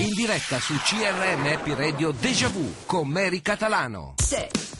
In diretta su CRM Happy Radio Deja Vu con Mary Catalano. Sì.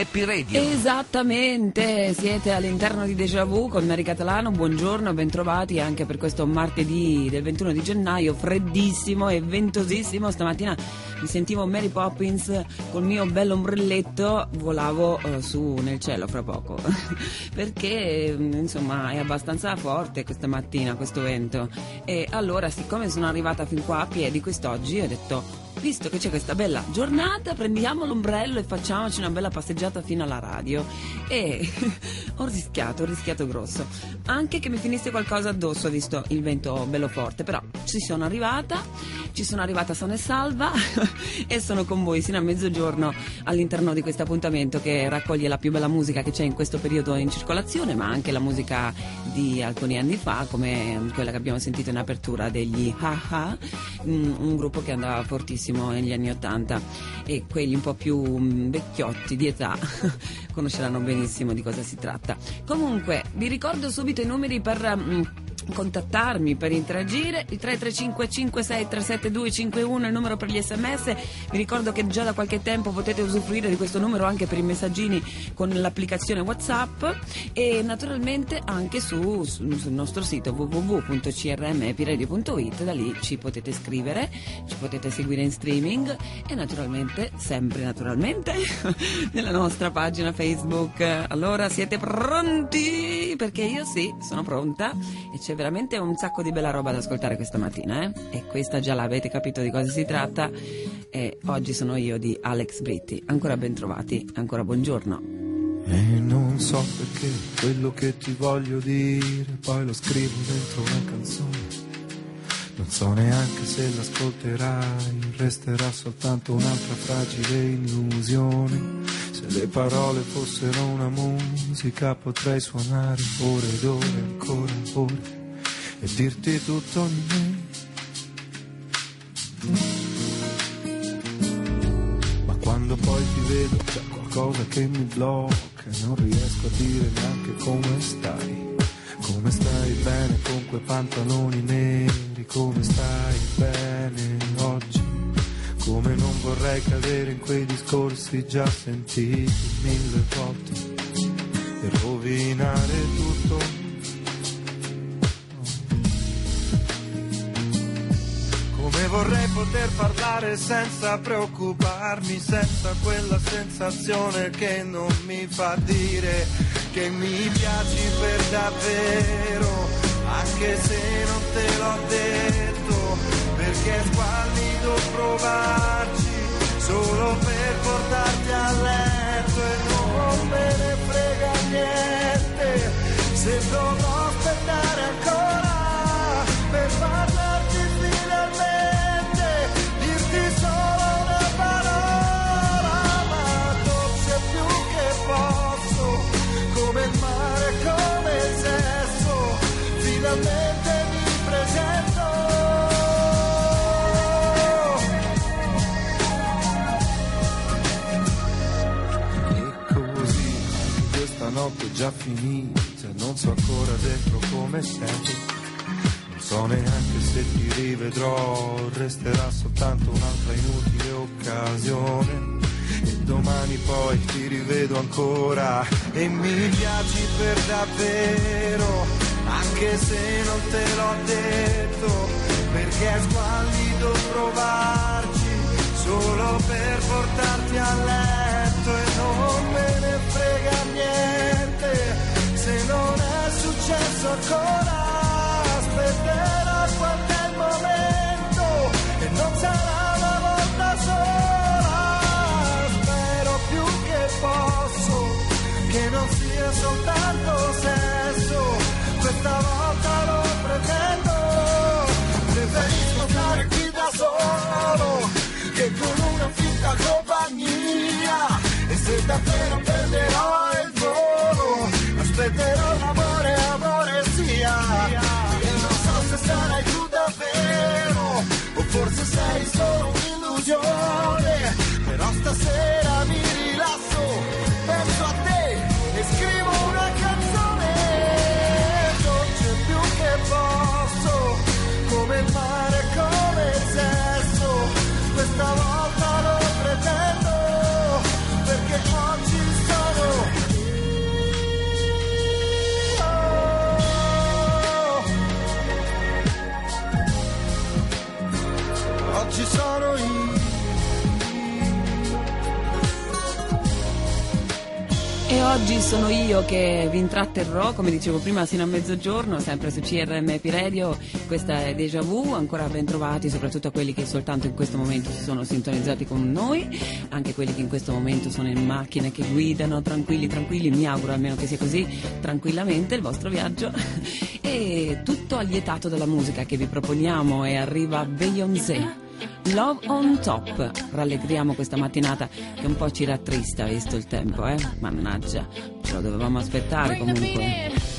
Happy Radio. Esattamente, siete all'interno di Deja Vu con Mary Catalano, buongiorno, bentrovati anche per questo martedì del 21 di gennaio, freddissimo e ventosissimo, stamattina mi sentivo Mary Poppins col mio bello ombrelletto, volavo eh, su nel cielo fra poco, perché mm, insomma è abbastanza forte questa mattina questo vento e allora siccome sono arrivata fin qua a piedi quest'oggi ho detto visto che c'è questa bella giornata, prendiamo l'ombrello e facciamoci una bella passeggiata fino alla radio. E ho rischiato, ho rischiato grosso. Anche che mi finisse qualcosa addosso, visto il vento bello forte. Però ci sono arrivata, ci sono arrivata sana e salva e sono con voi sino a mezzogiorno all'interno di questo appuntamento che raccoglie la più bella musica che c'è in questo periodo in circolazione, ma anche la musica di alcuni anni fa, come quella che abbiamo sentito in apertura degli Haha, un, un gruppo che andava fortissimo negli anni Ottanta e quelli un po' più mm, vecchiotti di età conosceranno benissimo di cosa si tratta. Comunque, vi ricordo subito i numeri per mm, contattarmi per interagire il 335 56 372 251 è il numero per gli sms vi ricordo che già da qualche tempo potete usufruire di questo numero anche per i messaggini con l'applicazione whatsapp e naturalmente anche su, su- sul nostro sito www.crmepiradio.it da lì ci potete scrivere ci potete seguire in streaming e naturalmente sempre naturalmente nella nostra pagina facebook. Allora siete pronti? Perché io sì sono pronta e c'è veramente un sacco di bella roba da ascoltare questa mattina eh? e questa già l'avete capito di cosa si tratta. E oggi sono io di Alex Britti. Ancora ben trovati ancora buongiorno. E non so perché quello che ti voglio dire poi lo scrivo dentro una canzone. Non so neanche se l'ascolterai, resterà soltanto un'altra fragile illusione. Se le parole fossero una musica potrei suonare ore ed ore, ancora ore, e dirti tutto di me. Ma quando poi ti vedo c'è qualcosa che mi blocca non riesco a dire neanche come stai. Come stai bene con quei pantaloni neri, come stai bene oggi. Come non vorrei cadere in quei discorsi già sentiti mille volte e rovinare tutto. Come vorrei poter parlare senza preoccuparmi, senza quella sensazione che non mi fa dire che mi piaci per davvero, anche se non te l'ho detto, perché è squallido provarci solo per portarti a letto e non me ne frega niente. Se dovrò aspettare ancora per parlarti già finita, non so ancora dentro come sei. Non so neanche se ti rivedrò, resterà soltanto un'altra inutile occasione. E domani poi ti rivedo ancora e mi piaci per davvero, anche se non te l'ho detto, perché è squallido provarci solo per portarti a letto e non me ne frega niente è successo ancora oggi sono io che vi intratterrò, come dicevo prima, sino a mezzogiorno, sempre su CRMP Radio. Questa è Deja Vu, ancora ben trovati, soprattutto a quelli che soltanto in questo momento si sono sintonizzati con noi, anche quelli che in questo momento sono in macchine che guidano, tranquilli, tranquilli, mi auguro almeno che sia così, tranquillamente il vostro viaggio. E tutto allietato dalla musica che vi proponiamo e arriva Beyoncé. Love on top, rallegriamo questa mattinata che un po' ci rattrista visto il tempo, eh? Mannaggia, ce lo dovevamo aspettare comunque.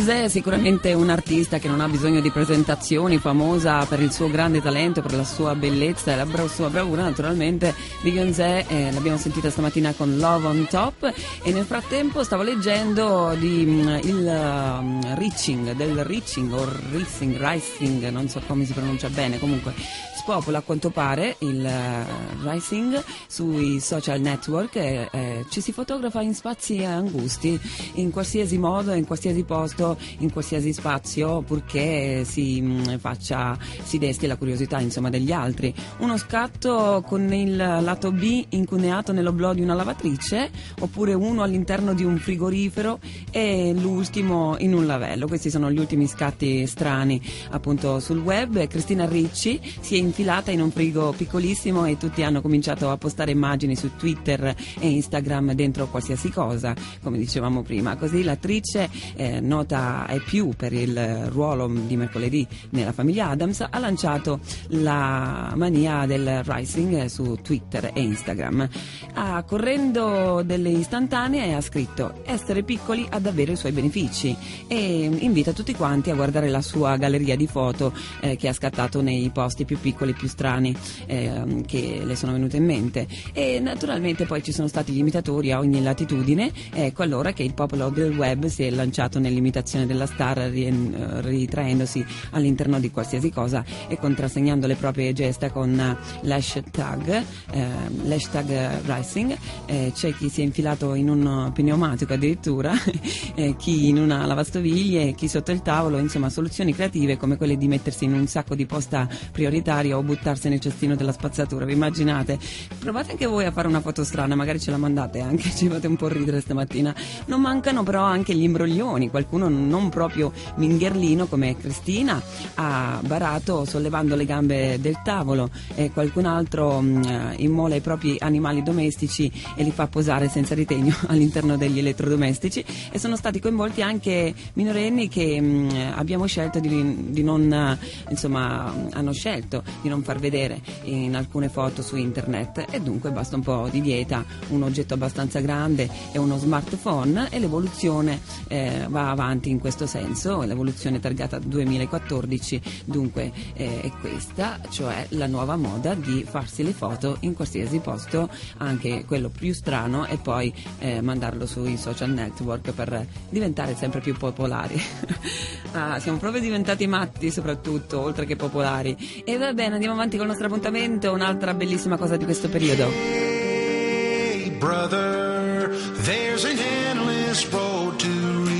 Beyoncé è sicuramente un artista che non ha bisogno di presentazioni, famosa per il suo grande talento, per la sua bellezza e la bra- sua bravura naturalmente. Beyoncé eh, l'abbiamo sentita stamattina con Love on Top e nel frattempo stavo leggendo di, mm, il um, Reaching, del Reaching o Racing, Rising, non so come si pronuncia bene, comunque spopola a quanto pare il eh, Rising sui social network e eh, ci si fotografa in spazi angusti, in qualsiasi modo, in qualsiasi posto, in qualsiasi spazio, purché si mh, faccia, si desti la curiosità insomma degli altri. Uno scatto con il lato B incuneato nell'oblò di una lavatrice, oppure uno all'interno di un frigorifero e l'ultimo in un lavello. Questi sono gli ultimi scatti strani appunto sul web. Cristina Ricci si è infilata in un frigo piccolissimo e tutti hanno cominciato a postare immagini su Twitter e Instagram dentro qualsiasi cosa, come dicevamo prima. Così l'attrice, eh, nota ai più per il ruolo di mercoledì nella famiglia Adams, ha lanciato la mania del rising su Twitter e Instagram. Ah, correndo delle istantanee ha scritto essere piccoli ha davvero i suoi benefici e invita tutti quanti a guardare la sua galleria di foto eh, che ha scattato nei posti più piccoli, più strani ehm, che le sono venute in mente. E naturalmente poi ci sono stati gli imitatori a ogni latitudine, ecco allora che il popolo del web si è lanciato nell'imitazione della star eh, ritraendosi all'interno di qualsiasi cosa e contrassegnando le proprie gesta con eh, l'hashtag, eh, l'hashtag rising. Eh, c'è chi si è infilato in un pneumatico addirittura, eh, chi in una lavastoviglie, chi sotto il tavolo, insomma soluzioni creative come quelle di mettersi in un sacco di posta prioritaria o buttarsi nel cestino della spazzatura. Vi immaginate? Provate anche voi a fare una foto strana, magari ce la mandate anche, ci fate un po' ridere stamattina. Non mancano però anche gli imbroglioni, qualcuno non proprio mingherlino come Cristina ha barato sollevando le gambe del tavolo e qualcun altro mh, immola i propri animali domestici e li fa posare senza ritegno all'interno degli elettrodomestici. E sono stati coinvolti anche minorenni che mh, abbiamo scelto di, di non eh, insomma hanno scelto di non far vedere in alcune foto su internet. E dunque basta un po' di dieta, un oggetto abbastanza grande e uno smartphone e l'evoluzione eh, va avanti in questo senso, l'evoluzione targata 2014 dunque eh, è questa, cioè la nuova moda di farsi le foto in qualsiasi posto, anche quello più strano e poi eh, mandarlo sui social network per diventare sempre più popolari. ah, siamo proprio diventati matti soprattutto, oltre che popolari. E va bene, andiamo avanti con il nostro appuntamento, un'altra bellissima cosa di questo periodo. Hey, brother, there's an endless road to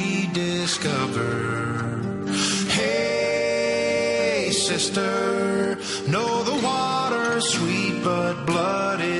rediscover. Hey, sister, know the water's sweet, but blood is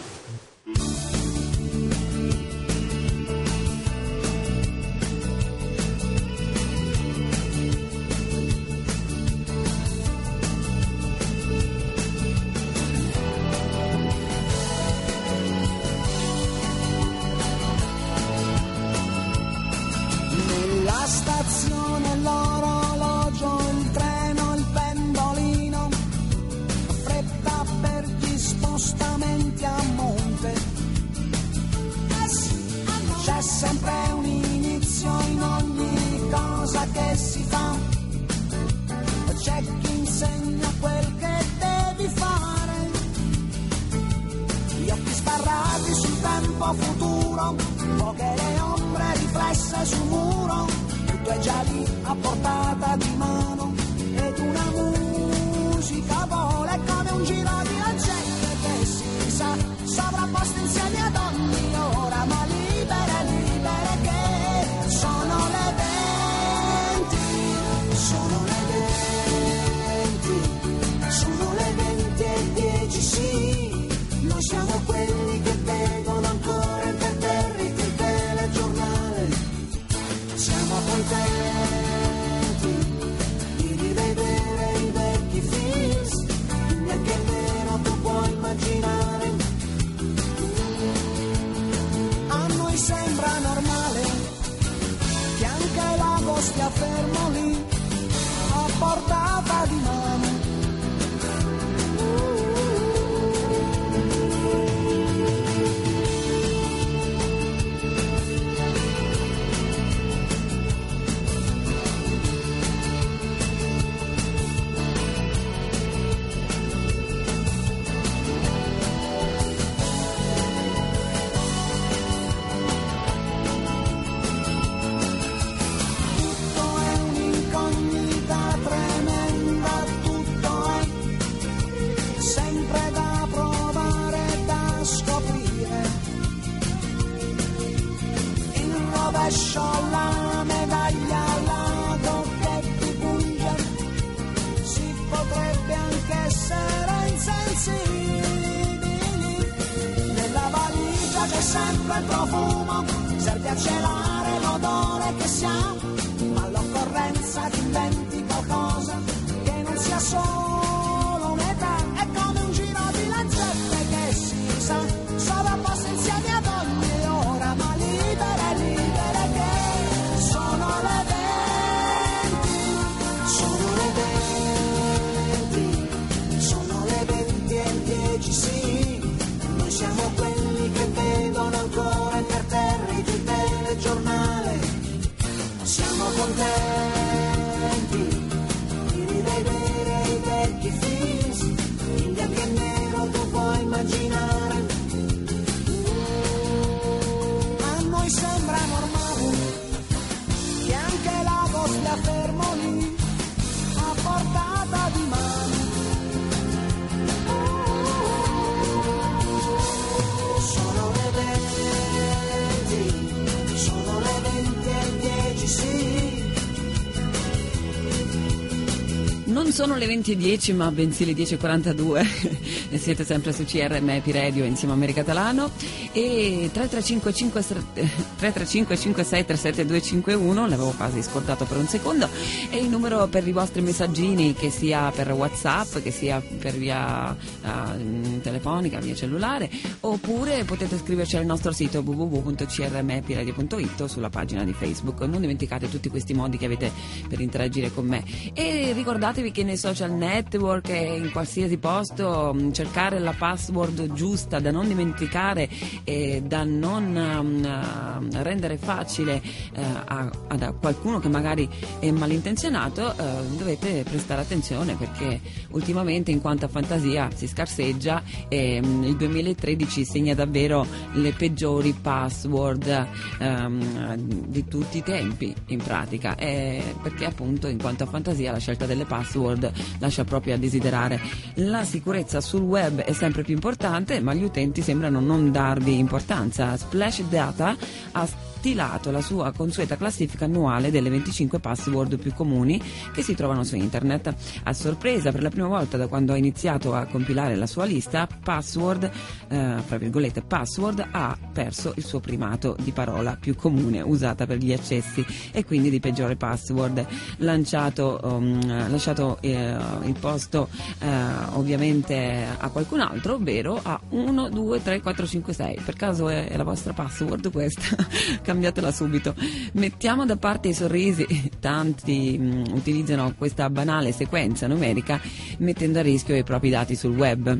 Le 20.10 ma bensì le 10.42 e siete sempre su CRM Radio insieme a America Talano e 335 56 37 251 l'avevo quasi scordato per un secondo è il numero per i vostri messaggini che sia per Whatsapp che sia per via eh, telefonica, via cellulare oppure potete scriverci al nostro sito www.crmhappyradio.it o sulla pagina di Facebook. Non dimenticate tutti questi modi che avete per interagire con me. E ricordatevi che nei social network e in qualsiasi posto mh, cercare la password giusta da non dimenticare e da non uh, rendere facile eh, a, a qualcuno che magari è malintenzionato eh, dovete prestare attenzione perché ultimamente in quanto a fantasia si scarseggia e mh, il 2013 segna davvero le peggiori password ehm, di tutti i tempi in pratica. Eh, perché appunto in quanto a fantasia la scelta delle password lascia proprio a desiderare. La sicurezza sul web è sempre più importante ma gli utenti sembrano non darvi importanza. Splash Data ha stilato la sua consueta classifica annuale delle 25 password più comuni che si trovano su internet. A sorpresa, per la prima volta da quando ha iniziato a compilare la sua lista, Password, eh, Password ha perso il suo primato di parola più comune usata per gli accessi e quindi di peggiore password. Lanciato, um, lasciato eh, il posto eh, ovviamente a qualcun altro, ovvero a 1, 2, 3, 4, 5, 6. Per caso è, è la vostra password questa? Cambiatela subito. Mettiamo da parte i sorrisi, tanti mm, utilizzano questa banale sequenza numerica mettendo a rischio i propri dati sul web.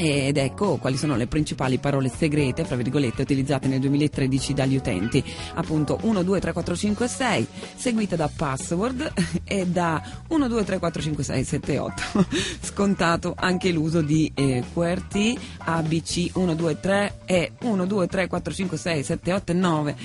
Ed ecco quali sono le principali parole segrete, fra virgolette, utilizzate nel 2013 dagli utenti. Appunto 1, 2, 3, 4, 5, 6, seguita da password e da 1, 2, 3, 4, 5, 6, 7, 8. Scontato anche l'uso di eh, QWERTY, ABC 1, 2, 3 e 1, 2, 3, 4, 5, 6, 7, 8 e 9.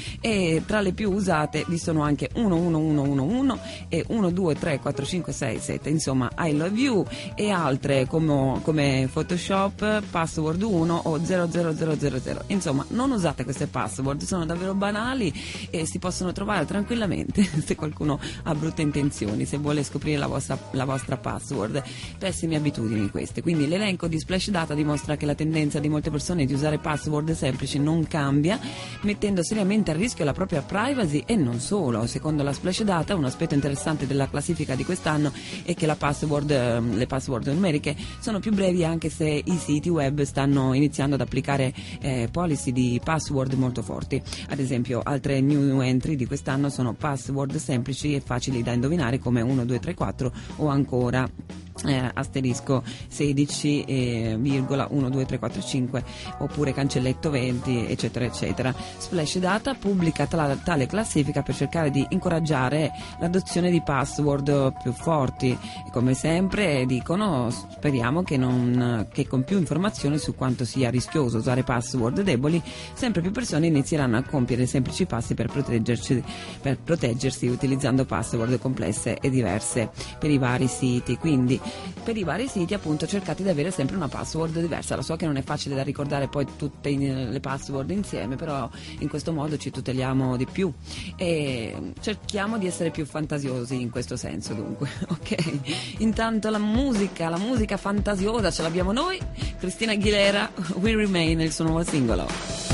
Tra le più usate vi sono anche 1, 1, 1, 1, 1 e 1, 2, 3, 4, 5, 6, 7. Insomma, I love you e altre come, come Photoshop, password 1 o 00000. Insomma, non usate queste password, sono davvero banali e si possono trovare tranquillamente se qualcuno ha brutte intenzioni, se vuole scoprire la vostra, la vostra password. Pessime abitudini queste. Quindi l'elenco di Splash Data dimostra che la tendenza di molte persone di usare password semplici non cambia, mettendo seriamente a rischio la propria privacy e non solo. Secondo la Splash Data, un aspetto interessante della classifica di quest'anno è che password, ehm, le password numeriche sono più brevi anche se i siti web stanno iniziando ad applicare eh, policy di password molto forti. Ad esempio, altre new entry di quest'anno sono password semplici e facili da indovinare come 1, 2, 3, 4 o ancora eh, asterisco 16, eh, virgola 1, 2, 3, 4, 5 oppure cancelletto 20 eccetera eccetera. Splash Data pubblica tala- tale classifica per cercare di incoraggiare l'adozione di password più forti e come sempre dicono speriamo che, non, che con più informazioni su quanto sia rischioso usare password deboli sempre più persone inizieranno a compiere semplici passi per proteggersi, per proteggersi utilizzando password complesse e diverse per i vari siti quindi per i vari siti appunto cercate di avere sempre una password diversa. Lo so che non è facile da ricordare poi tutte le password insieme, però in questo modo ci tuteliamo di più e cerchiamo di essere più fantasiosi in questo senso dunque, ok? Intanto la musica, la musica fantasiosa ce l'abbiamo noi, Cristina Aguilera, We Remain, il suo nuovo singolo.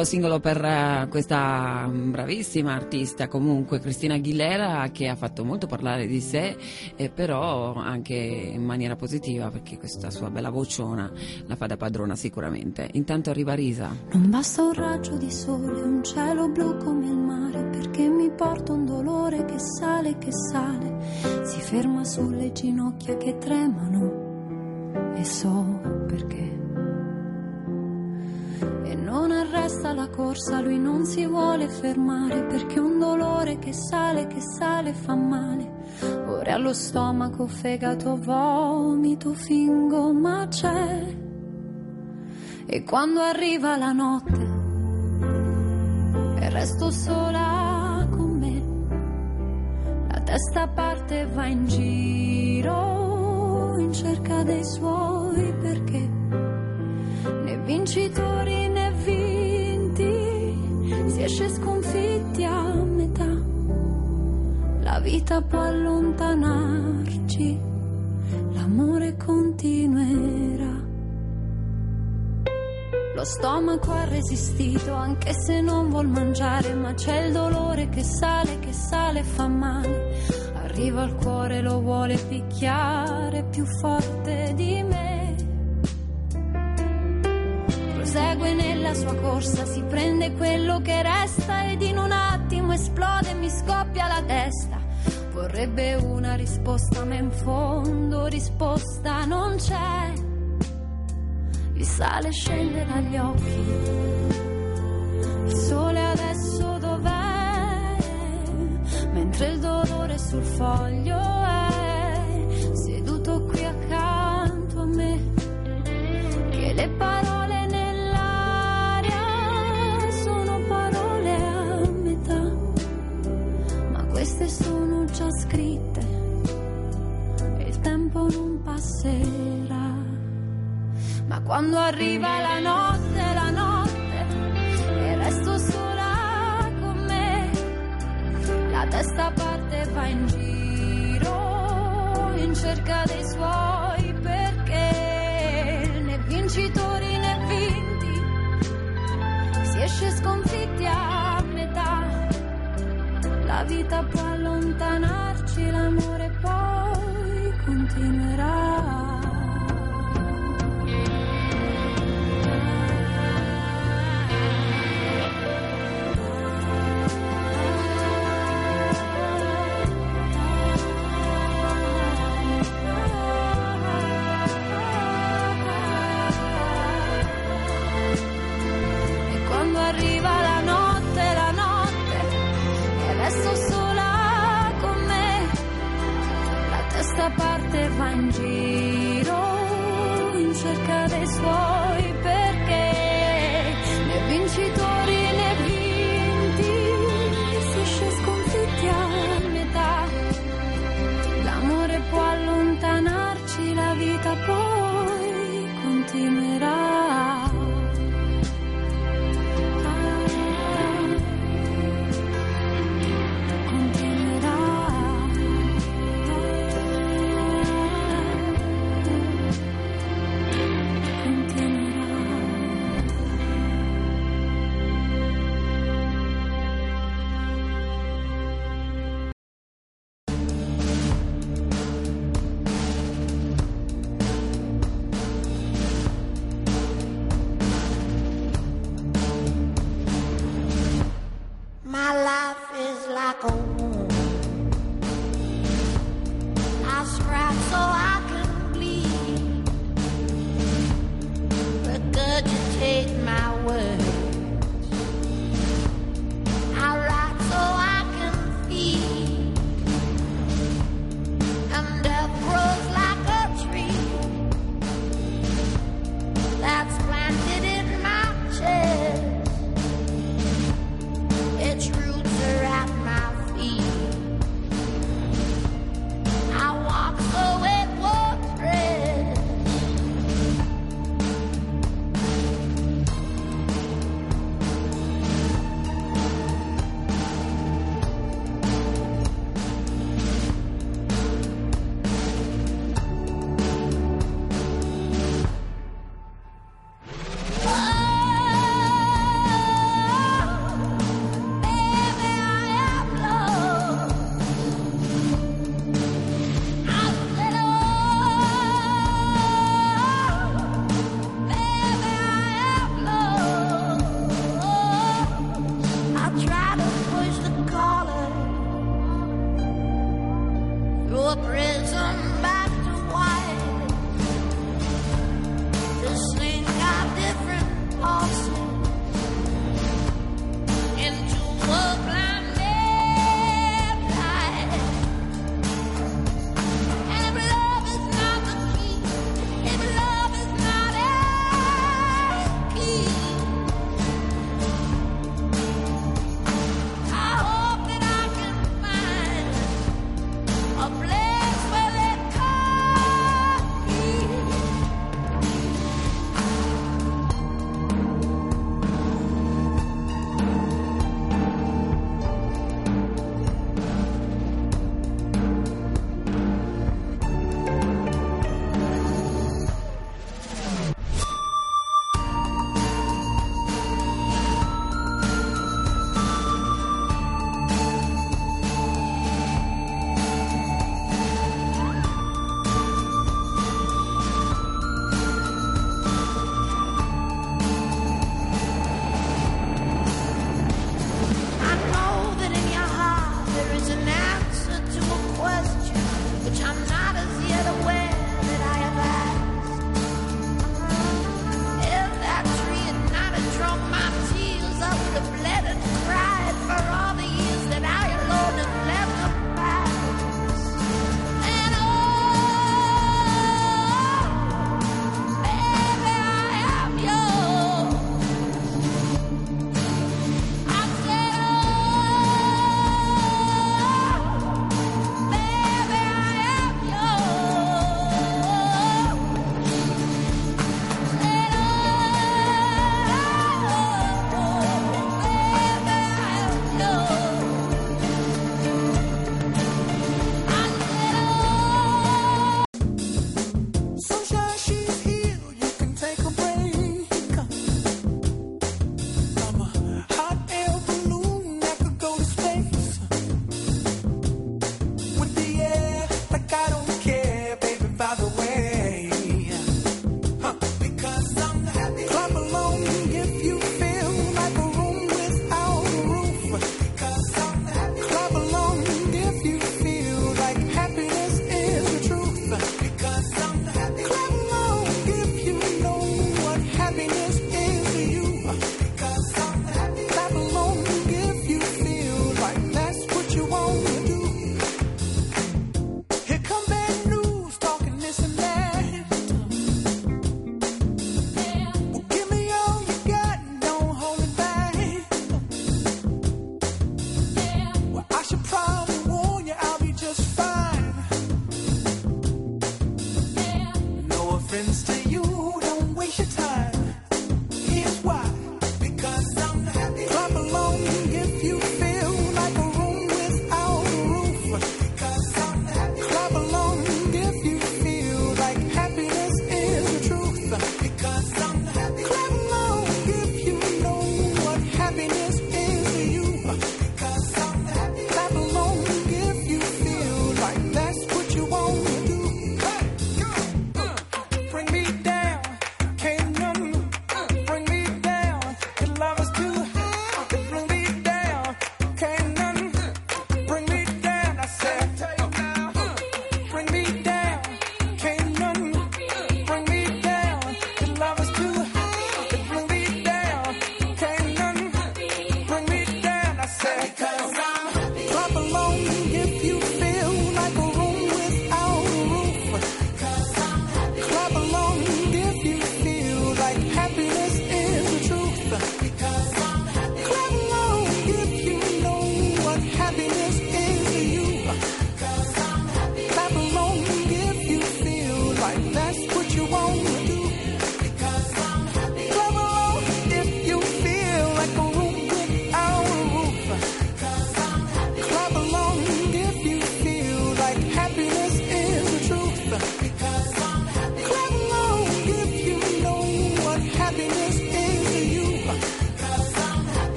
Nuovo singolo per eh, questa bravissima artista comunque Cristina Aguilera che ha fatto molto parlare di sé eh, però anche in maniera positiva perché questa sua bella vociona la fa da padrona sicuramente. Intanto arriva Risa. Non basta un raggio di sole, un cielo blu come il mare, perché mi porta un dolore che sale, che sale, si ferma sulle ginocchia che tremano e so perché. E non arresta la corsa, lui non si vuole fermare, perché un dolore che sale, che sale fa male. Ora allo stomaco, fegato, vomito, fingo, ma c'è. E quando arriva la notte e resto sola con me, la testa parte e va in giro in cerca dei suoi perché né vincitori esce sconfitti a metà. La vita può allontanarci, l'amore continuerà. Lo stomaco ha resistito anche se non vuol mangiare, ma c'è il dolore che sale, che sale e fa male. Arriva al cuore, lo vuole picchiare più forte di me. Prosegue nella sua corsa, si prende quello che resta ed in un attimo esplode e mi scoppia la testa. Vorrebbe una risposta, ma in fondo risposta non c'è il sale scende dagli occhi. Il sole adesso dov'è? Mentre il dolore sul foglio è seduto qui accanto a me. Che le parole scritte e il tempo non passerà. Ma quando arriva la notte, la notte, e resto sola con me, la testa parte va in giro in cerca dei suoi perché né vincitori né vinti si esce sconfitti a. La vita può allontanarci, l'amore poi continuerà.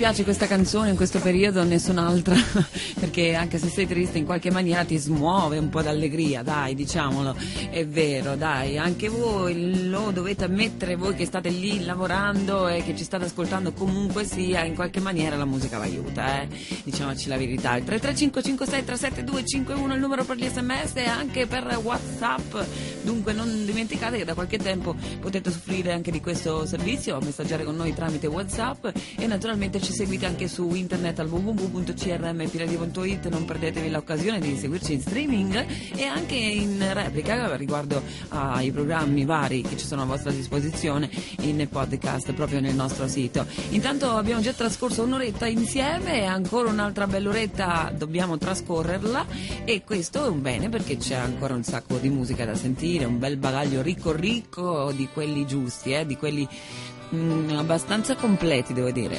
Piace questa canzone in questo periodo, nessun'altra, perché anche se sei triste in qualche maniera ti smuove un po' d'allegria, dai, diciamolo, è vero, dai, anche voi lo dovete ammettere, voi che state lì lavorando e che ci state ascoltando comunque sia, in qualche maniera la musica vi aiuta, eh? diciamoci la verità. Il 33556372251 è il numero per gli sms e anche per Whatsapp, dunque non dimenticate che da qualche tempo potete soffrire anche di questo servizio, messaggiare con noi tramite Whatsapp e naturalmente ci seguite anche su internet al www.crmpiradio.it, non perdetevi l'occasione di seguirci in streaming e anche in replica riguardo ai programmi vari che ci sono a vostra disposizione in podcast proprio nel nostro sito. Intanto abbiamo già trascorso un'oretta insieme e ancora un'altra bell'oretta dobbiamo trascorrerla e questo è un bene perché c'è ancora un sacco di musica da sentire, un bel bagaglio ricco ricco di quelli giusti, eh, di quelli mm, abbastanza completi devo dire.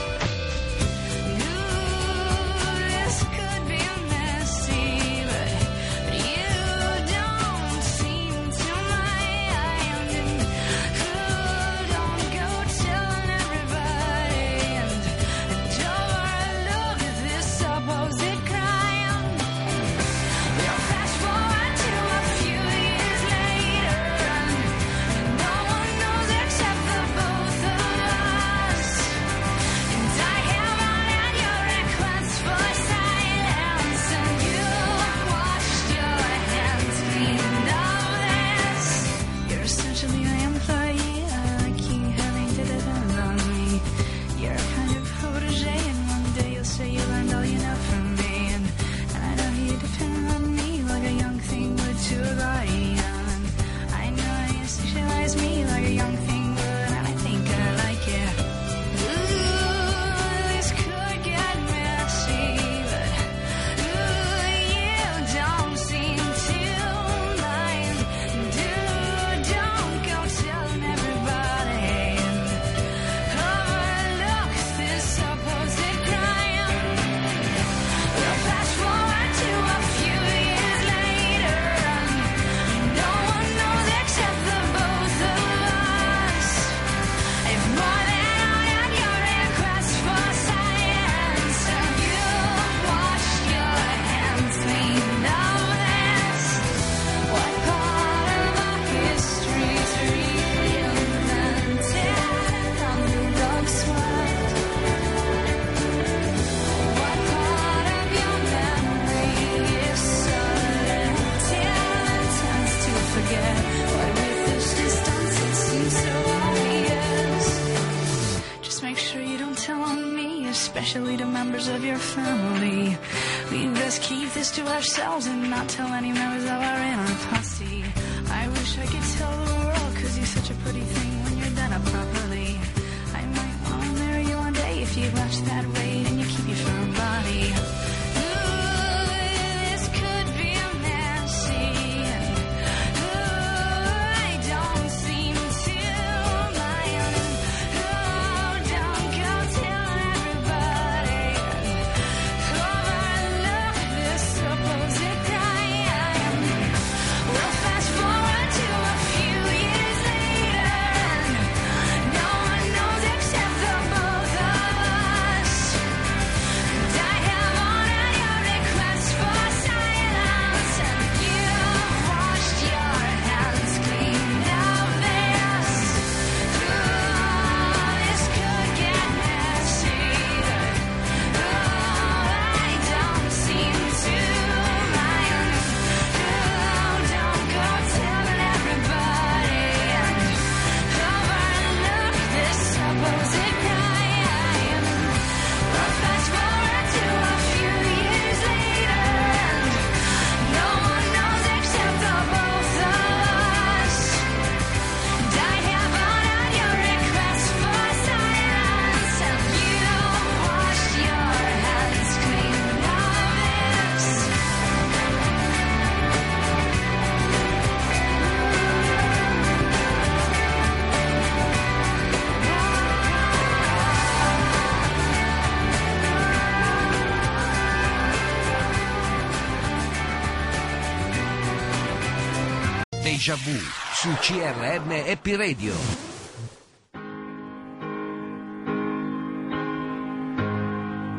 Déjà Vu su CRM Happy Radio.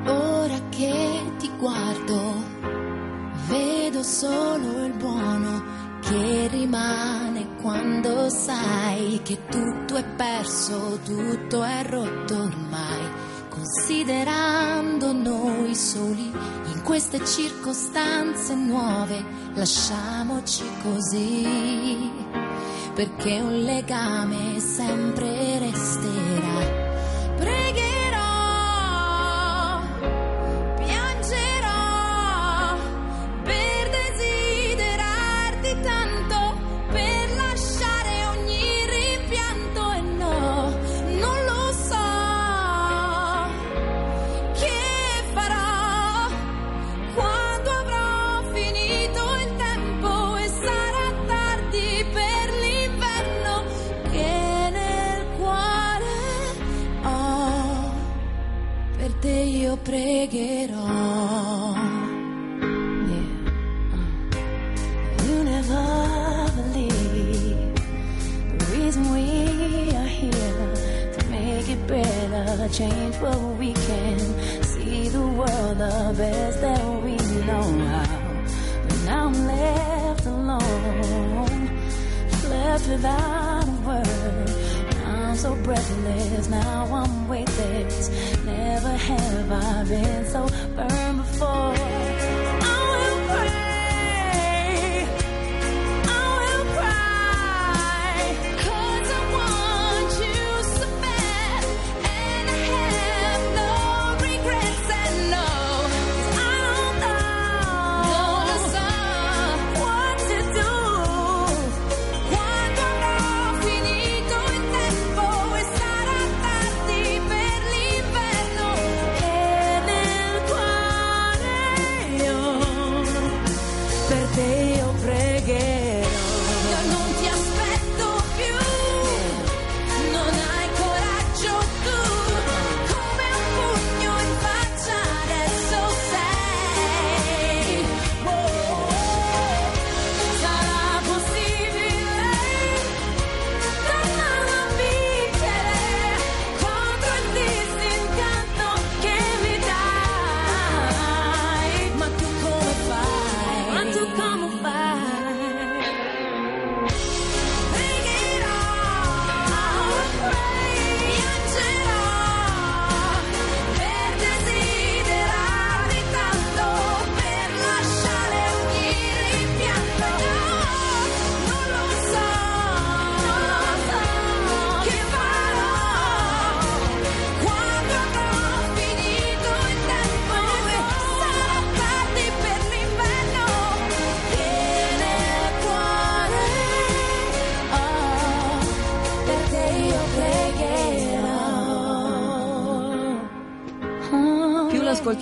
Ora che ti guardo, vedo solo il buono che rimane quando sai che tutto è perso, tutto è rotto ormai. Considerando noi soli in queste circostanze nuove lasciamoci così, perché un legame sempre resterà. pregherò. Yeah. Uh. You never believe the reason we are here to make it better, change what we can, see the world the best that we know how. But now I'm left alone, left without a word so breathless, now I'm weightless. Never have I been so burned before.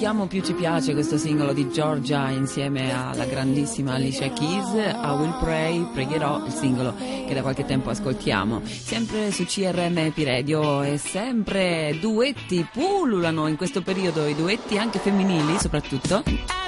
Ascoltiamo più ci piace questo singolo di Giorgia insieme alla grandissima Alicia Keys, I Will Pray, pregherò, il singolo che da qualche tempo ascoltiamo. Sempre su CRM Happy Radio e sempre duetti pullulano in questo periodo, i duetti anche femminili soprattutto.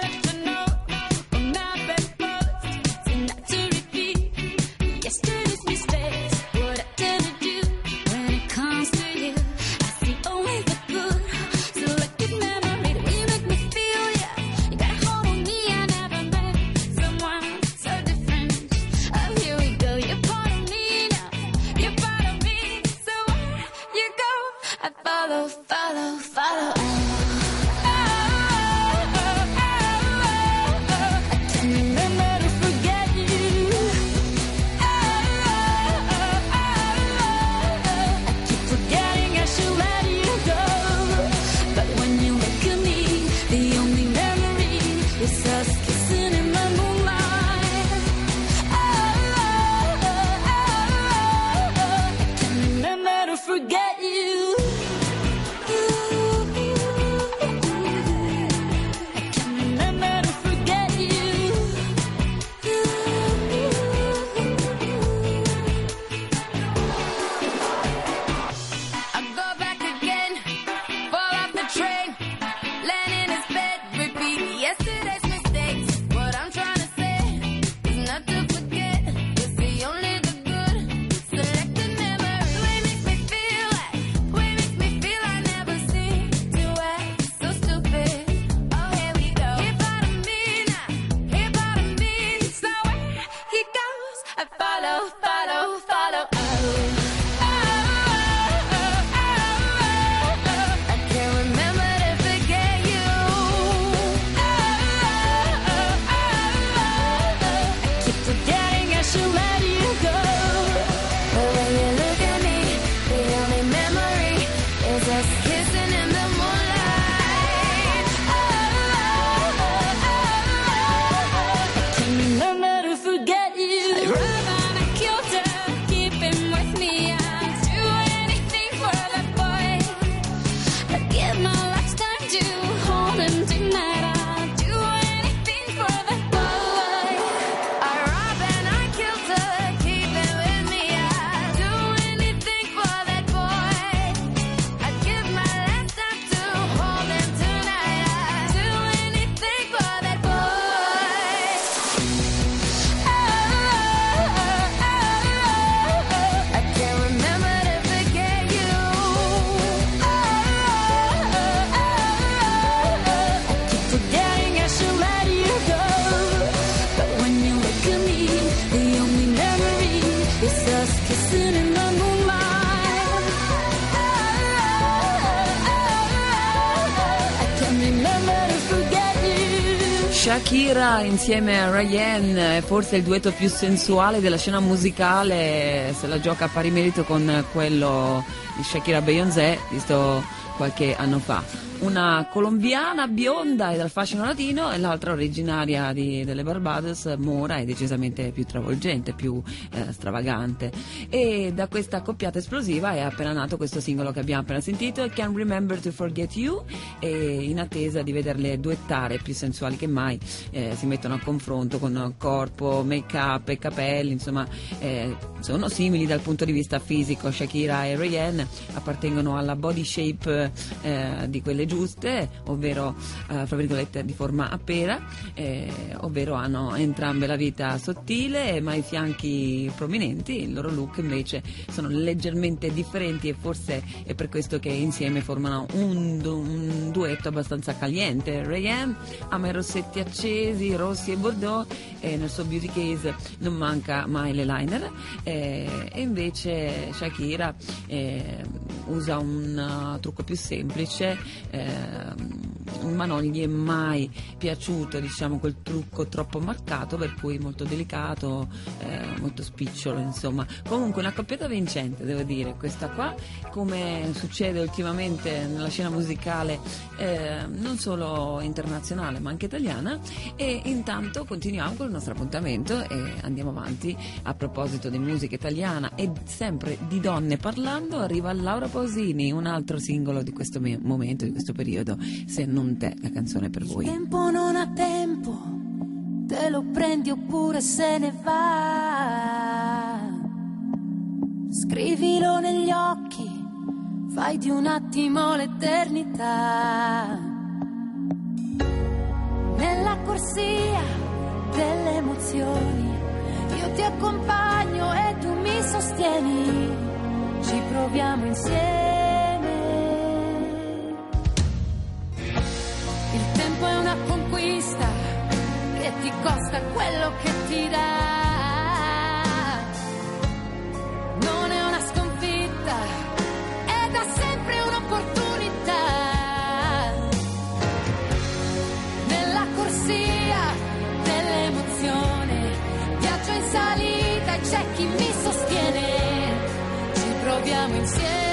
Insieme a Ryan, è forse il duetto più sensuale della scena musicale, se la gioca a pari merito con quello di Shakira Beyoncé, visto qualche anno fa. Una colombiana bionda e dal fascino latino e l'altra originaria di- delle Barbados, Mora, è decisamente più travolgente, più eh, stravagante. E da questa accoppiata esplosiva è appena nato questo singolo che abbiamo appena sentito, Can't Remember to Forget You, e in attesa di vederle duettare più sensuali che mai eh, si mettono a confronto con corpo, make-up e capelli, insomma eh, sono simili dal punto di vista fisico. Shakira e Ryan appartengono alla body shape eh, di quelle giuste, ovvero eh, fra virgolette di forma a pera, eh, ovvero hanno entrambe la vita sottile ma i fianchi prominenti, il loro look invece sono leggermente differenti e forse è per questo che insieme formano un, un duetto abbastanza caliente. Ryan ama i rossetti accesi, rossi e bordeaux e nel suo beauty case non manca mai l'eyeliner eh, e invece Shakira eh, usa un uh, trucco più semplice ehm, ma non gli è mai piaciuto diciamo quel trucco troppo marcato per cui molto delicato eh, molto spicciolo insomma. Comunque una coppietta vincente devo dire. Questa qua come succede ultimamente nella scena musicale eh, non solo internazionale ma anche italiana e intanto continuiamo con il nostro appuntamento e andiamo avanti. A proposito di musica italiana e sempre di donne parlando arriva Laura Pausini un altro singolo di questo me- momento di questo periodo se non te, la canzone per voi. tempo non ha tempo, te lo prendi oppure se ne va. Scrivilo negli occhi, fai di un attimo l'eternità. Nella corsia delle emozioni, io ti accompagno e tu mi sostieni, ci proviamo insieme. Una conquista che ti costa quello che ti dà. Non è una sconfitta, è da sempre un'opportunità. Nella corsia dell'emozione, viaggio in salita e c'è chi mi sostiene. Ci proviamo insieme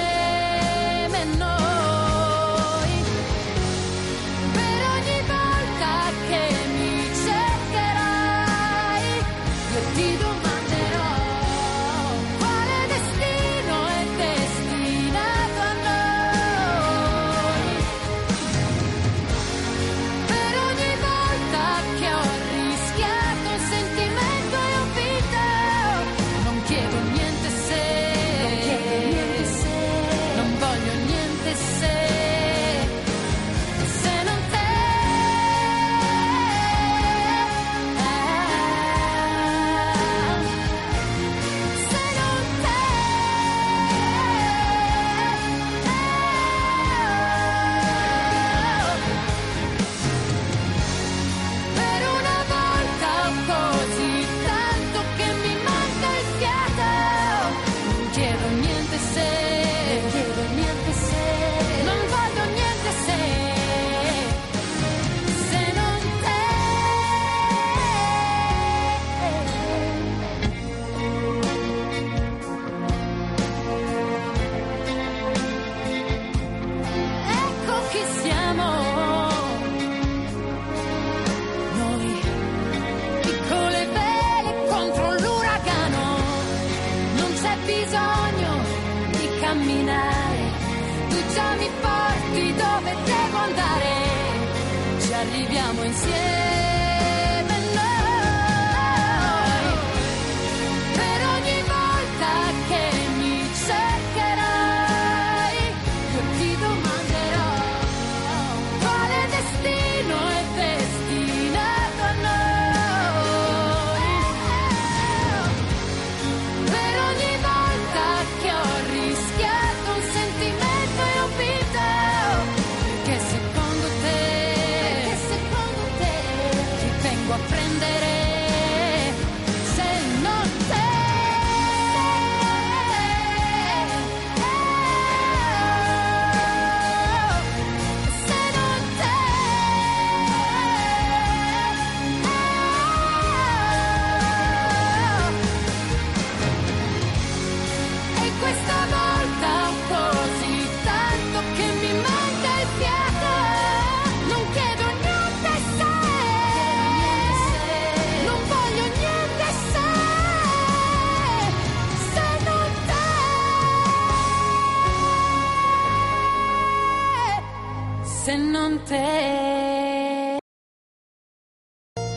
Se non te.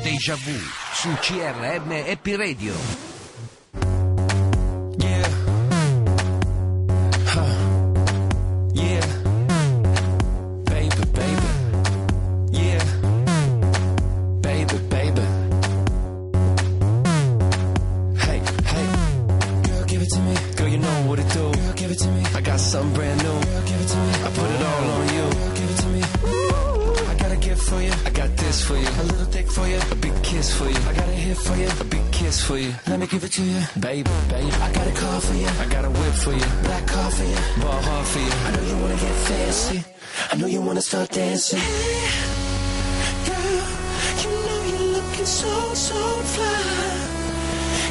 Deja vu su CRM Happy Radio. To you. Baby, baby. I got a car for you. I got a whip for you. Black car for you. Ball hard for you. I know you wanna get fancy. I know you wanna start dancing. Hey, Girl, you know you're looking so, so fly.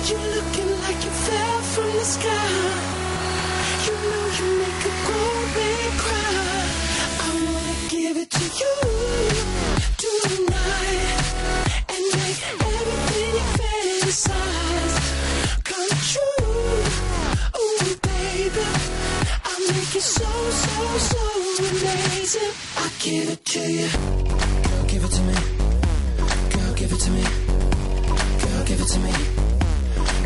You're looking like you fell from the sky. You know you make a grown man cry. I wanna give it to you tonight and make everything you fantasize come true. Baby, I'm make it so, so, so amazing. I give it to you. Girl, give it to me. Girl, give it to me. Girl, give it to me.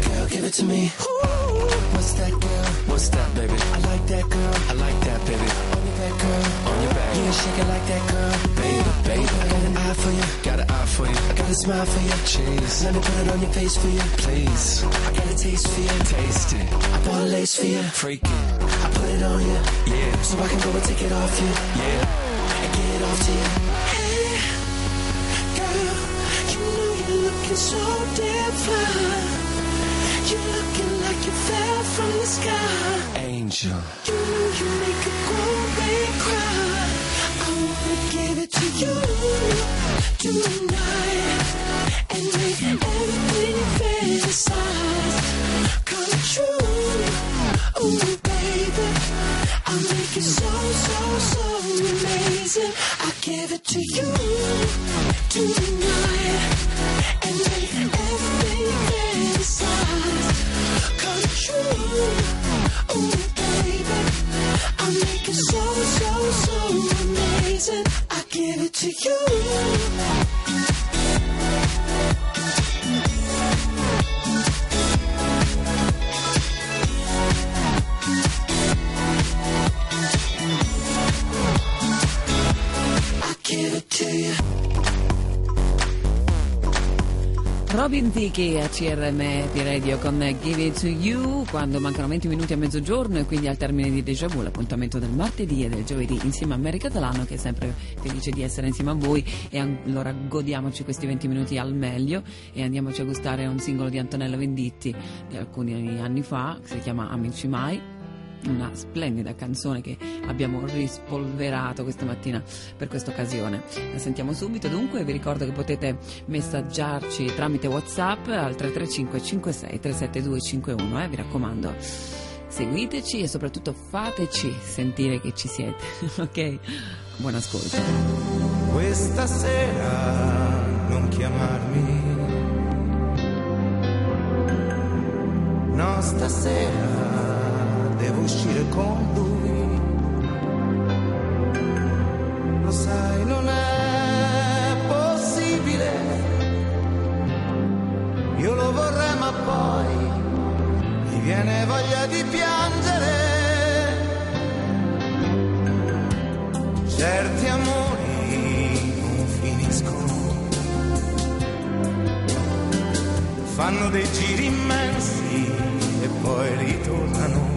Girl, give it to me. Ooh, what's that, girl? What's that, baby? I like that, girl. I like that, baby. On your back, girl. On your back. Yeah, shake it like that, girl. Baby, baby. I got an eye for you. Got an eye for you. I got a smile for you. Cheese. Let me put it on your face for you. Please. I got a taste for you. Taste it. I bought a lace for you. Freak it. It on you. Yeah. So I can go and take it off you. Yeah. And get it off to you. Hey, girl, you know you're looking so damn. You're looking like you fell from the sky. Angel. You know you make a grown man cry. I wanna give it to you tonight and make everything fantasize come true. Ooh, baby, I'll make it so, so, so amazing. I give it to you tonight and make everything. Ooh, baby, I'll make it so, so, so amazing. I give it to you. Robin Thicke a CRM Happy Radio con Give It To You quando mancano 20 minuti a mezzogiorno e quindi al termine di Deja Vu l'appuntamento del martedì e del giovedì insieme a Mary Catalano che è sempre felice di essere insieme a voi. E allora godiamoci questi 20 minuti al meglio e andiamoci a gustare un singolo di Antonello Venditti di alcuni anni fa che si chiama Amici Mai una splendida canzone che abbiamo rispolverato questa mattina per questa occasione. La sentiamo subito dunque, vi ricordo che potete messaggiarci tramite WhatsApp al 335 56 372 51, eh, vi raccomando. Seguiteci e soprattutto fateci sentire che ci siete, ok? Buon ascolto. Questa sera non chiamarmi. No, stasera devo uscire con lui. Lo sai, non è possibile. Io lo vorrei, ma poi mi viene voglia di piangere. Certi amori non finiscono. Fanno dei giri immensi e poi ritornano.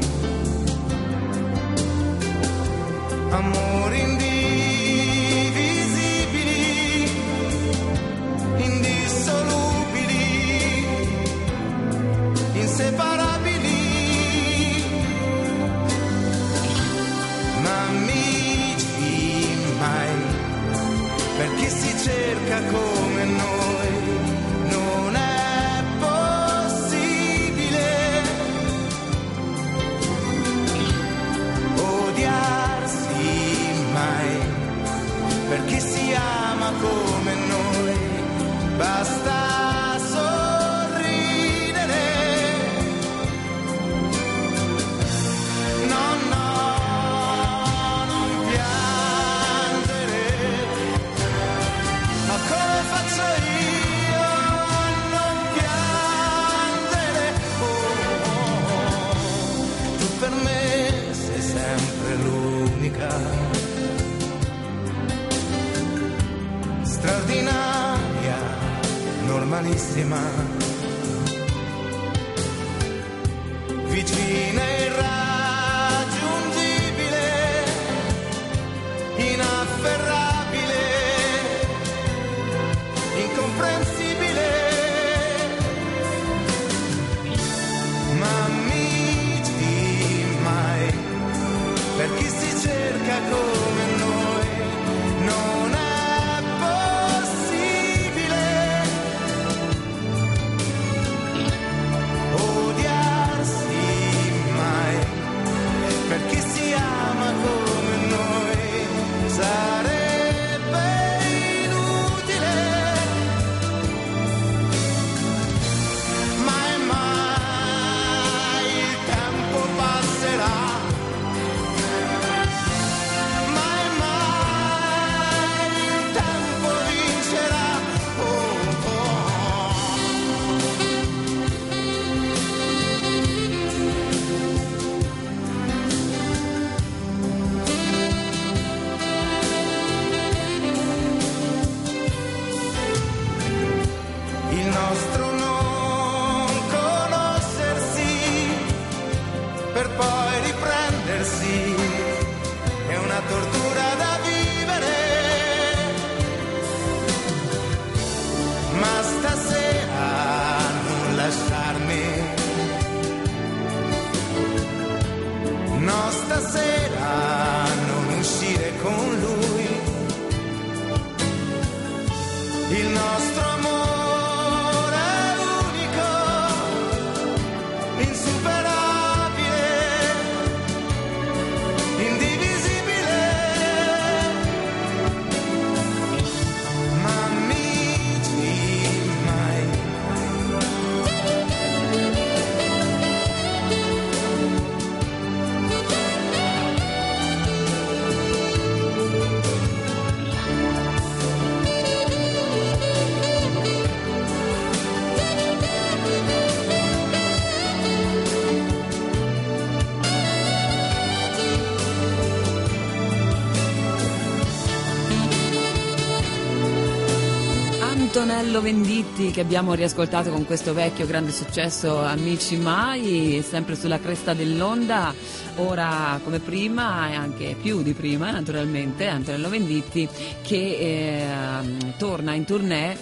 Amori indivisibili, indissolubili, inseparabili. Ma amici mai, per chi si cerca come noi, come noi, basta Antonello Venditti che abbiamo riascoltato con questo vecchio grande successo Amici Mai, sempre sulla cresta dell'onda, ora come prima e anche più di prima naturalmente, Antonello Venditti che eh, torna in tournée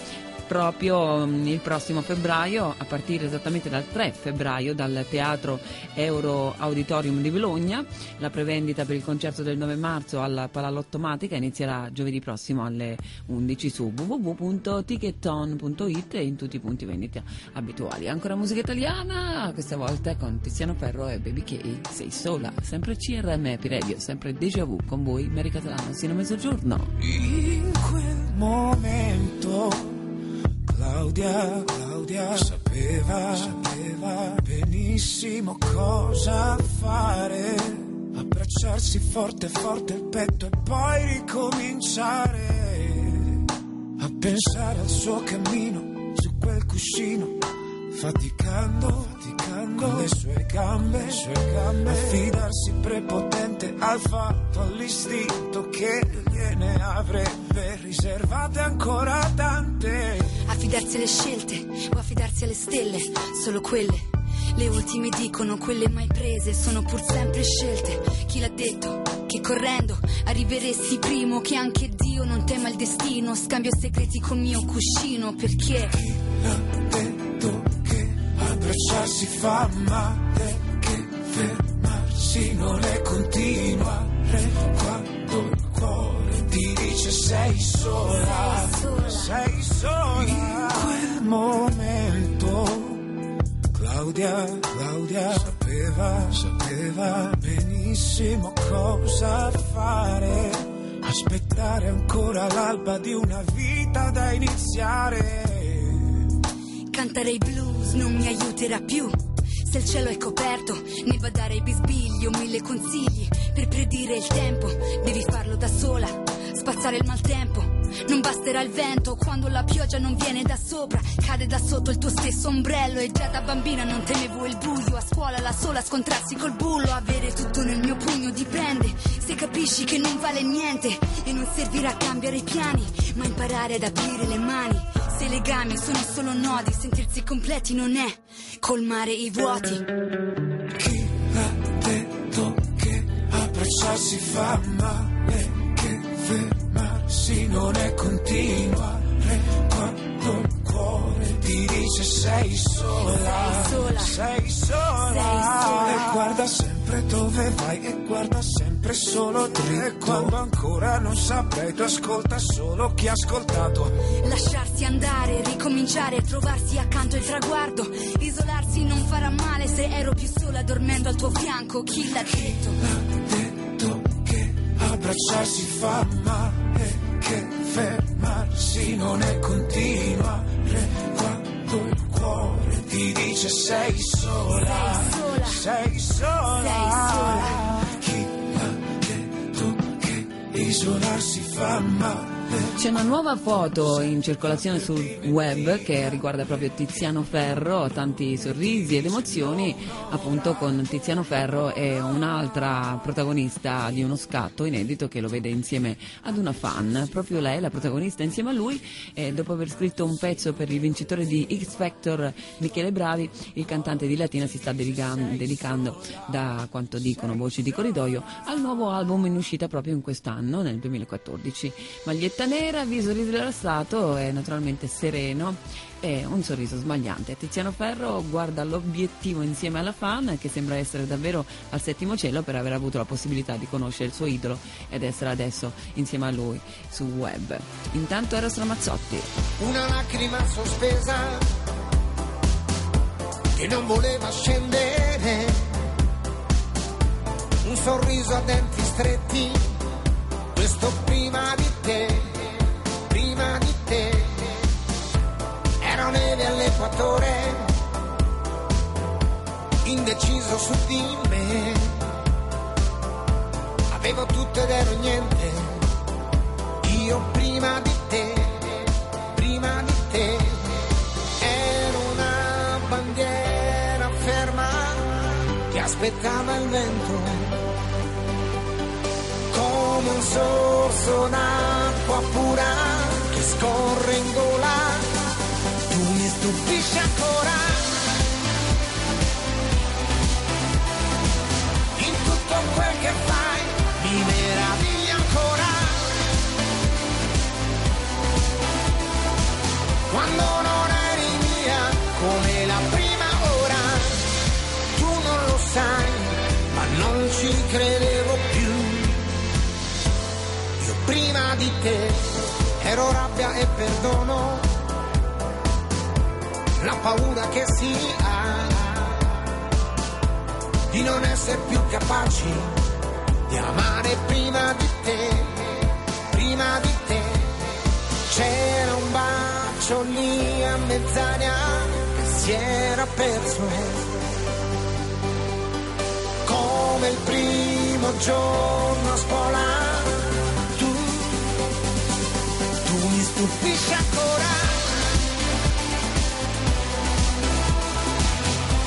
proprio mm, il prossimo febbraio, a partire esattamente dal 3 febbraio, dal Teatro Euro Auditorium di Bologna. La prevendita per il concerto del 9 marzo alla Palalottomatica inizierà giovedì prossimo alle 11 su www.ticketon.it e in tutti i punti vendita abituali. Ancora musica italiana, questa volta con Tiziano Ferro e Baby K. Sei sola, sempre CRM Happy sempre Deja Vu con voi, Mary Catalano, sino a mezzogiorno. In quel momento Claudia, Claudia sapeva, sapeva benissimo cosa fare. Abbracciarsi forte forte il petto e poi ricominciare a pensare al suo cammino su quel cuscino. Faticando, faticando con le sue gambe, le sue gambe, a fidarsi prepotente al fatto, all'istinto che gliene avrebbe riservate ancora tante. Affidarsi alle scelte o affidarsi alle stelle, solo quelle. Le ultime dicono quelle mai prese sono pur sempre scelte. Chi l'ha detto? Che correndo arriveresti primo, che anche Dio non tema il destino. Scambio segreti col mio cuscino perché L'ha detto abbracciarsi fa male, che fermarsi non è continuare. Quando il cuore ti dice sei sola, sei sola. In quel momento Claudia, Claudia sapeva, sapeva benissimo cosa fare. Aspettare ancora l'alba di una vita da iniziare. Cantare i blues non mi aiuterà più. Se il cielo è coperto, ne va a dare i bisbigli o mille consigli per predire il tempo. Devi farlo da sola, spazzare il maltempo. Non basterà il vento quando la pioggia non viene da sopra, cade da sotto il tuo stesso ombrello. E già da bambina non temevo il buio, a scuola la sola scontrarsi col bullo. Avere tutto nel mio pugno dipende, se capisci che non vale niente e non servirà a cambiare i piani, ma imparare ad aprire le mani. Se i legami sono solo nodi, sentirsi completi non è colmare i vuoti. Chi l'ha detto che abbracciarsi fa male, che fermarsi non è continuare. Quando il cuore ti dice sei sola, Sei sola. sei sola. Sei sola. E guarda sempre dove vai e guarda sempre solo dritto. E quando ancora non saprei, tu ascolta solo chi ha ascoltato. Lasciarsi andare, ricominciare, trovarsi accanto al traguardo. Isolarsi non farà male se ero più sola dormendo al tuo fianco. Chi l'ha detto? L'ha detto che abbracciarsi fa male, che fermarsi non è continuare. Quando il cuore ti dice sei sola, Sei sola. sei sola. Sei sola. Chi l'ha detto che isolarsi fa male, C'è una nuova foto in circolazione sul web che riguarda proprio Tiziano Ferro, tanti sorrisi ed emozioni, appunto con Tiziano Ferro e un'altra protagonista di uno scatto inedito che lo vede insieme ad una fan, proprio lei, la protagonista insieme a lui, e dopo aver scritto un pezzo per il vincitore di X Factor Michele Bravi, il cantante di Latina si sta dedican- dedicando, da quanto dicono voci di corridoio, al nuovo album in uscita proprio in quest'anno, nel 2014. Maglietta nera, viso rilassato e naturalmente sereno e un sorriso smagliante. Tiziano Ferro guarda l'obiettivo insieme alla fan che sembra essere davvero al settimo cielo per aver avuto la possibilità di conoscere il suo idolo ed essere adesso insieme a lui sul web. Intanto Eros Ramazzotti. una lacrima sospesa che non voleva scendere, un sorriso a denti stretti, questo prima di te, di te, era neve all'equatore, indeciso su di me, avevo tutto ed ero niente, io prima di te prima di te. Ero una bandiera ferma che aspettava il vento. Come un sorso d'acqua pura scorre in gola tu mi stupisci ancora. In tutto quel che fai mi meraviglia ancora. Quando non eri mia come la prima ora tu non lo sai ma non ci credevo più. Io prima di te ero rabbia e perdono la paura che si ha di non essere più capaci di amare prima di te prima di te c'era un bacio lì a mezz'aria che si era perso. Come il primo giorno a scuola. Stupisci ancora.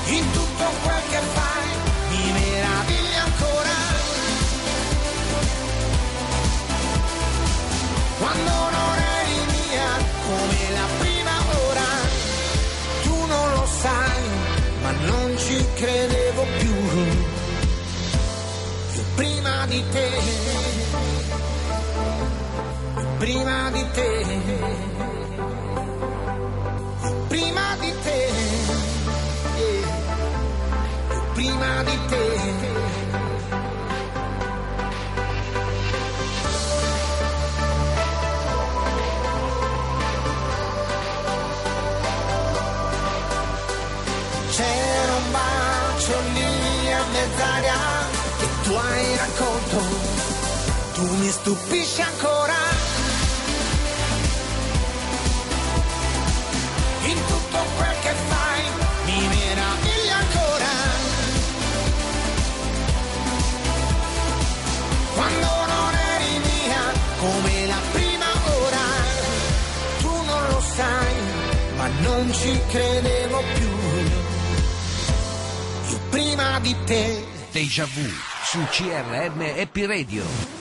In tutto quel che fai mi meraviglia ancora. quando non eri mia come la prima ora tu non lo sai ma non ci credevo più io prima di te prima di te prima di te io prima di te C'era un bacio lì a mezz'aria che tu hai raccolto. Tu mi stupisci ancora. Non ci credevo più io prima di te. Deja vu su CRM Happy Radio.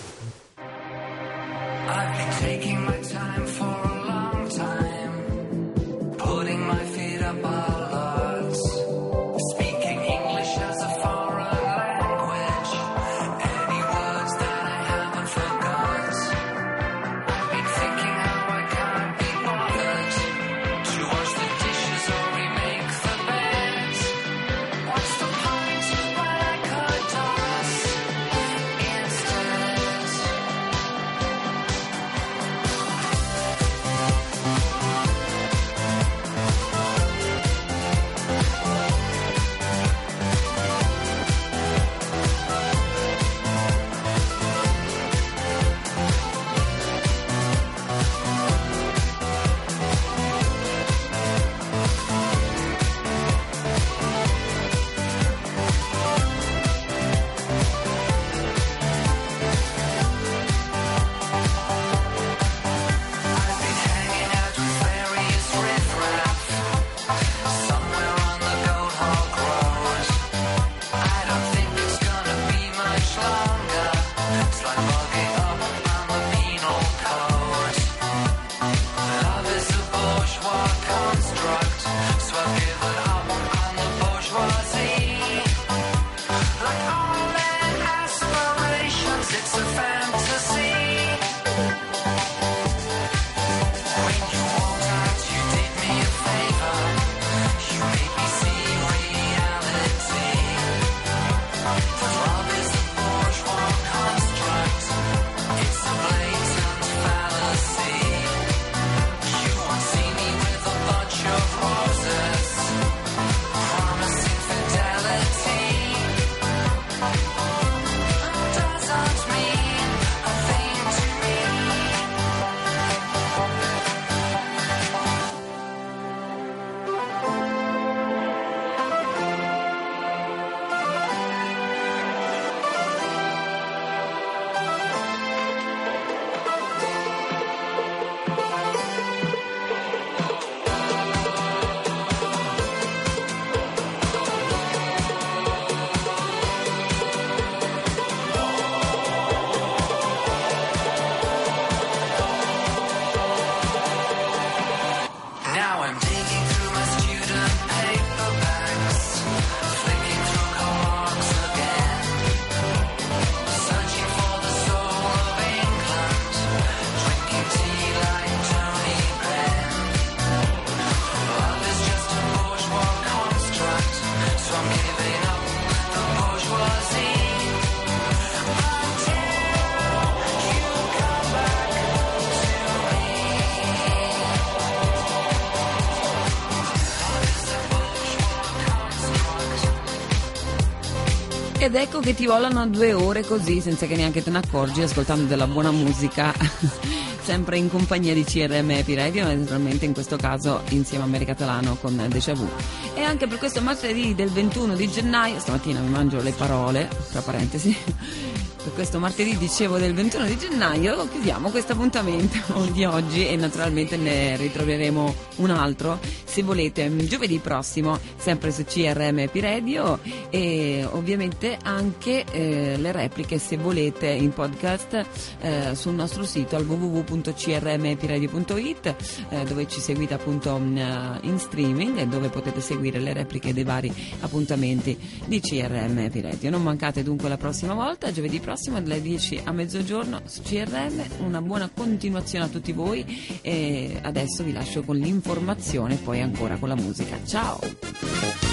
ed ecco che ti volano due ore così senza che neanche te ne accorgi ascoltando della buona musica sempre in compagnia di CRM Happy Radio naturalmente in questo caso insieme a Mary Catalano con Deja Vu. E anche per questo martedì del 21 di gennaio stamattina mi mangio le parole tra parentesi per questo martedì dicevo del 21 di gennaio chiudiamo questo appuntamento di oggi e naturalmente ne ritroveremo un altro se volete giovedì prossimo sempre su CRM Happy Radio e ovviamente anche eh, le repliche, se volete, in podcast eh, sul nostro sito al www.crmhappyradio.it eh, dove ci seguite appunto mh, in streaming e dove potete seguire le repliche dei vari appuntamenti di CRM Happy Radio. Non mancate dunque la prossima volta, giovedì prossimo dalle 10 a mezzogiorno su CRM. Una buona continuazione a tutti voi e adesso vi lascio con l'informazione e poi ancora con la musica. Ciao!